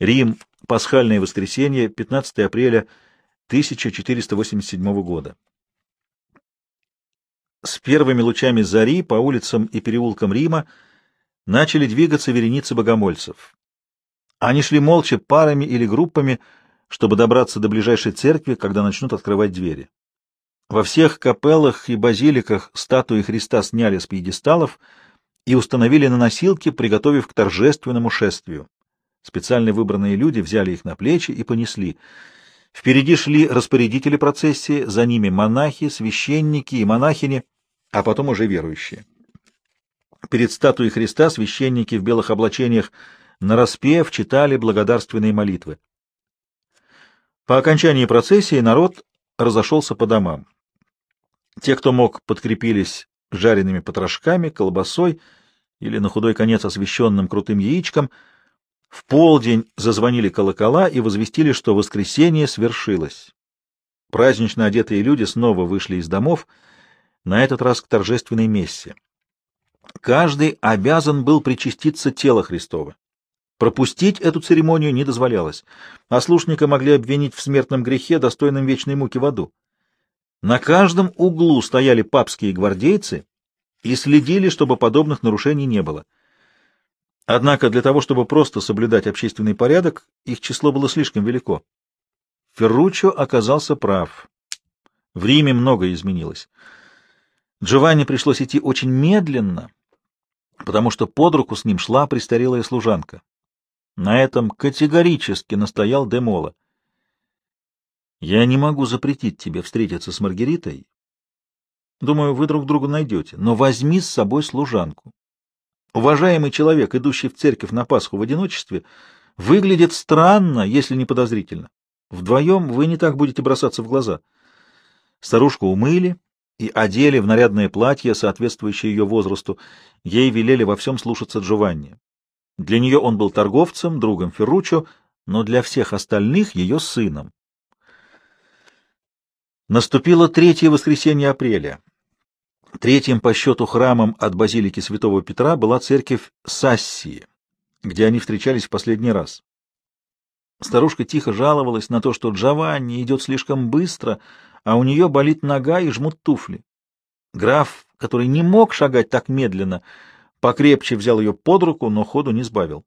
Рим, пасхальное воскресенье, 15 апреля 1487 года. С первыми лучами зари по улицам и переулкам Рима начали двигаться вереницы богомольцев. Они шли молча парами или группами, чтобы добраться до ближайшей церкви, когда начнут открывать двери. Во всех капеллах и базиликах статуи Христа сняли с пьедесталов и установили на носилки, приготовив к торжественному шествию. Специально выбранные люди взяли их на плечи и понесли. Впереди шли распорядители процессии, за ними монахи, священники и монахини, а потом уже верующие. Перед статуей Христа священники в белых облачениях нараспев читали благодарственные молитвы. По окончании процессии народ разошелся по домам. Те, кто мог, подкрепились жареными потрошками, колбасой или на худой конец освещенным крутым яичком. В полдень зазвонили колокола и возвестили, что воскресенье свершилось. Празднично одетые люди снова вышли из домов, на этот раз к торжественной мессе. Каждый обязан был причаститься тела Христова. Пропустить эту церемонию не дозволялось, а слушника могли обвинить в смертном грехе, достойном вечной муки в аду. На каждом углу стояли папские гвардейцы и следили, чтобы подобных нарушений не было. Однако для того, чтобы просто соблюдать общественный порядок, их число было слишком велико. Ферруччо оказался прав. В Риме многое изменилось. Джованни пришлось идти очень медленно, потому что под руку с ним шла престарелая служанка. На этом категорически настоял Демола. «Я не могу запретить тебе встретиться с Маргаритой. Думаю, вы друг друга найдете, но возьми с собой служанку. Уважаемый человек, идущий в церковь на Пасху в одиночестве, выглядит странно, если не подозрительно. Вдвоем вы не так будете бросаться в глаза». Старушку умыли, и одели в нарядное платье, соответствующее ее возрасту, ей велели во всем слушаться Джованни. Для нее он был торговцем, другом Ферруччо, но для всех остальных ее сыном. Наступило третье воскресенье апреля. Третьим по счету храмом от базилики святого Петра была церковь Сассии, где они встречались в последний раз. Старушка тихо жаловалась на то, что Джованни идет слишком быстро, а у нее болит нога и жмут туфли. Граф, который не мог шагать так медленно, покрепче взял ее под руку, но ходу не сбавил.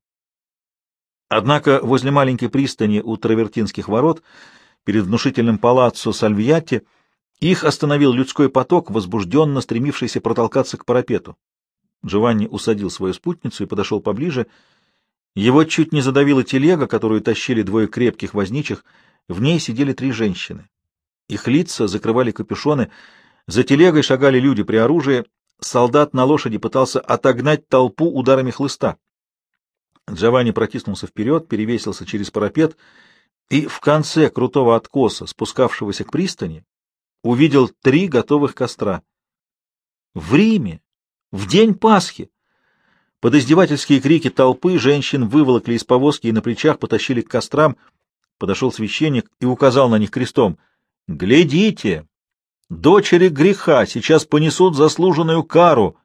Однако возле маленькой пристани у Травертинских ворот, перед внушительным палаццо Сальвьятти, их остановил людской поток, возбужденно стремившийся протолкаться к парапету. Джованни усадил свою спутницу и подошел поближе. Его чуть не задавила телега, которую тащили двое крепких возничих. В ней сидели три женщины. Их лица закрывали капюшоны, за телегой шагали люди при оружии, солдат на лошади пытался отогнать толпу ударами хлыста. Джованни протиснулся вперед, перевесился через парапет и в конце крутого откоса, спускавшегося к пристани, увидел три готовых костра. В Риме, в день Пасхи, под издевательские крики толпы женщин выволокли из повозки и на плечах потащили к кострам. Подошел священник и указал на них крестом. «Глядите! Дочери греха сейчас понесут заслуженную кару.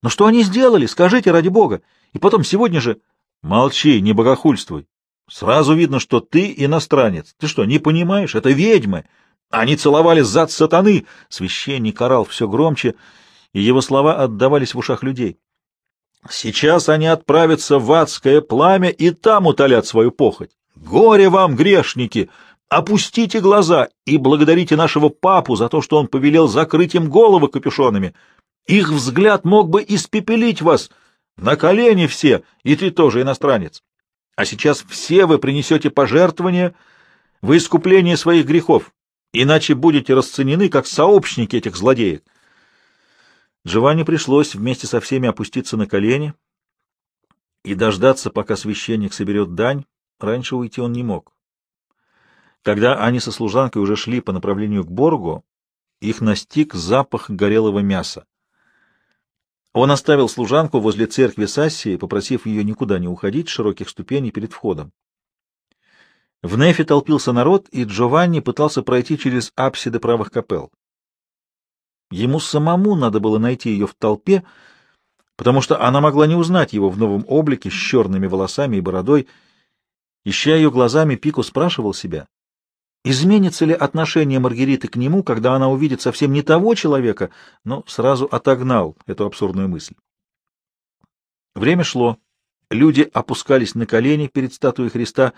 Но что они сделали? Скажите, ради бога. И потом сегодня же... Молчи, не богохульствуй. Сразу видно, что ты иностранец. Ты что, не понимаешь? Это ведьмы. Они целовали зад сатаны. Священник орал все громче, и его слова отдавались в ушах людей. Сейчас они отправятся в адское пламя и там утолят свою похоть. Горе вам, грешники! Опустите глаза и благодарите нашего папу за то, что он повелел закрыть им головы капюшонами. Их взгляд мог бы испепелить вас. На колени все, и ты тоже иностранец. А сейчас все вы принесете пожертвования в искупление своих грехов, иначе будете расценены как сообщники этих злодеев. Джованни пришлось вместе со всеми опуститься на колени и дождаться, пока священник соберет дань. Раньше уйти он не мог. Когда они со служанкой уже шли по направлению к Боргу, их настиг запах горелого мяса. Он оставил служанку возле церкви Сассии, попросив ее никуда не уходить с широких ступеней перед входом. В Нефе толпился народ, и Джованни пытался пройти через апсиды правых капел. Ему самому надо было найти ее в толпе, потому что она могла не узнать его в новом облике с черными волосами и бородой, Ища ее глазами, Пико спрашивал себя, изменится ли отношение Маргариты к нему, когда она увидит совсем не того человека, но сразу отогнал эту абсурдную мысль. Время шло. Люди опускались на колени перед статуей Христа,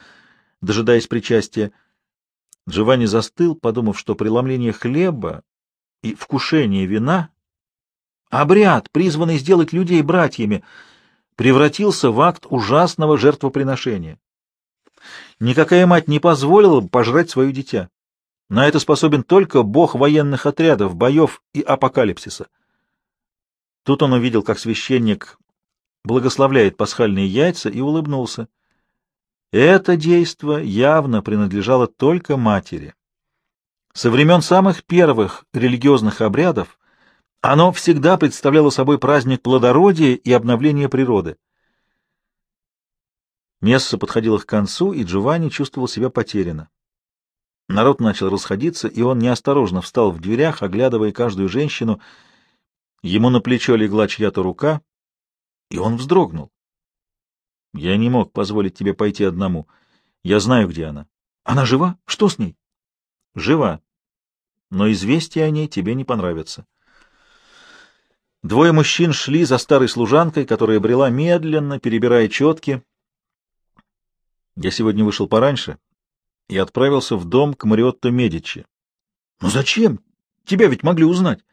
дожидаясь причастия. Джованни застыл, подумав, что преломление хлеба и вкушение вина — обряд, призванный сделать людей братьями, превратился в акт ужасного жертвоприношения. Никакая мать не позволила бы пожрать свое дитя. На это способен только бог военных отрядов, боев и апокалипсиса. Тут он увидел, как священник благословляет пасхальные яйца и улыбнулся. Это действо явно принадлежало только матери. Со времен самых первых религиозных обрядов оно всегда представляло собой праздник плодородия и обновления природы. Месса подходило к концу, и Джованни чувствовал себя потерянно. Народ начал расходиться, и он неосторожно встал в дверях, оглядывая каждую женщину. Ему на плечо легла чья-то рука, и он вздрогнул. — Я не мог позволить тебе пойти одному. Я знаю, где она. — Она жива? Что с ней? — Жива. Но известия о ней тебе не понравятся. Двое мужчин шли за старой служанкой, которая брела медленно, перебирая четки, я сегодня вышел пораньше и отправился в дом к Мариотто Медичи. — Ну зачем? Тебя ведь могли узнать.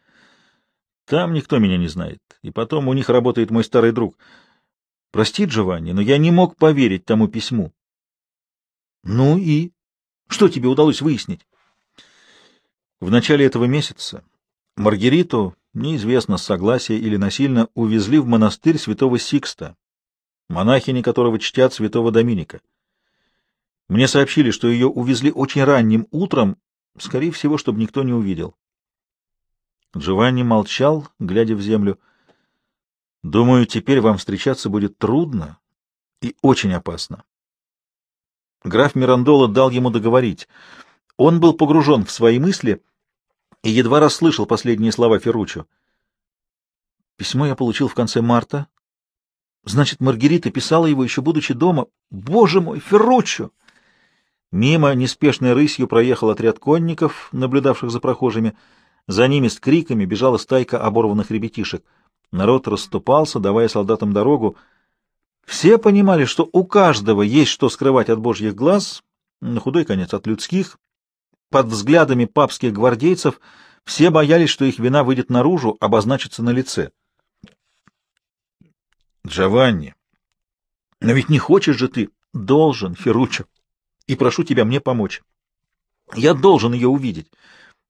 — Там никто меня не знает. И потом у них работает мой старый друг. Прости, Джованни, но я не мог поверить тому письму. — Ну и? Что тебе удалось выяснить? В начале этого месяца Маргариту, неизвестно с согласия или насильно, увезли в монастырь святого Сикста, монахини которого чтят святого Доминика. Мне сообщили, что ее увезли очень ранним утром, скорее всего, чтобы никто не увидел. Джованни молчал, глядя в землю. Думаю, теперь вам встречаться будет трудно и очень опасно. Граф Мирандола дал ему договорить. Он был погружен в свои мысли и едва расслышал последние слова Ферруччо. Письмо я получил в конце марта. Значит, Маргарита писала его еще будучи дома. Боже мой, Ферруччо! Мимо неспешной рысью проехал отряд конников, наблюдавших за прохожими. За ними с криками бежала стайка оборванных ребятишек. Народ расступался, давая солдатам дорогу. Все понимали, что у каждого есть что скрывать от божьих глаз, на худой конец от людских. Под взглядами папских гвардейцев все боялись, что их вина выйдет наружу, обозначится на лице. «Джованни, но ведь не хочешь же ты?» «Должен, Ферруччо и прошу тебя мне помочь. Я должен ее увидеть.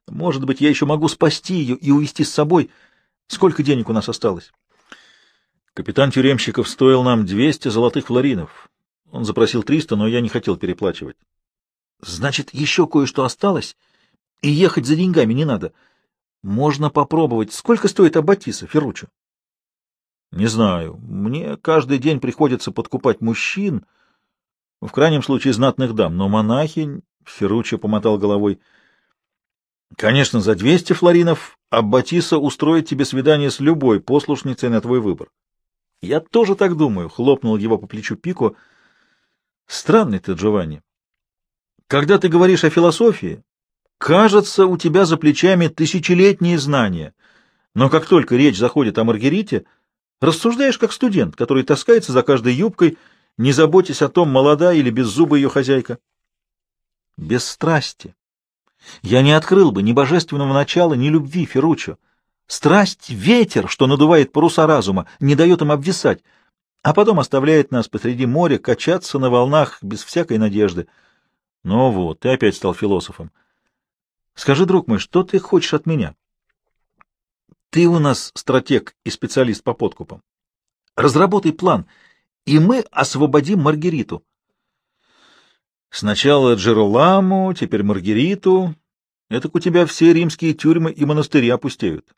Может быть, я еще могу спасти ее и увести с собой. Сколько денег у нас осталось? Капитан тюремщиков стоил нам 200 золотых флоринов. Он запросил 300, но я не хотел переплачивать. Значит, еще кое-что осталось, и ехать за деньгами не надо. Можно попробовать. Сколько стоит аббатиса, Ферруччо? Не знаю. Мне каждый день приходится подкупать мужчин, в крайнем случае знатных дам, но монахинь, Ферруччо помотал головой, конечно, за двести флоринов Аббатиса устроит тебе свидание с любой послушницей на твой выбор. Я тоже так думаю, хлопнул его по плечу Пико. Странный ты, Джованни. Когда ты говоришь о философии, кажется, у тебя за плечами тысячелетние знания, но как только речь заходит о Маргарите, рассуждаешь как студент, который таскается за каждой юбкой, не заботясь о том, молода или беззубая ее хозяйка. Без страсти. Я не открыл бы ни божественного начала, ни любви, Ферруччо. Страсть — ветер, что надувает паруса разума, не дает им обвисать, а потом оставляет нас посреди моря качаться на волнах без всякой надежды. Ну вот, ты опять стал философом. Скажи, друг мой, что ты хочешь от меня? Ты у нас стратег и специалист по подкупам. Разработай план — и мы освободим Маргариту. Сначала Джероламу, теперь Маргариту. Это у тебя все римские тюрьмы и монастыри опустеют.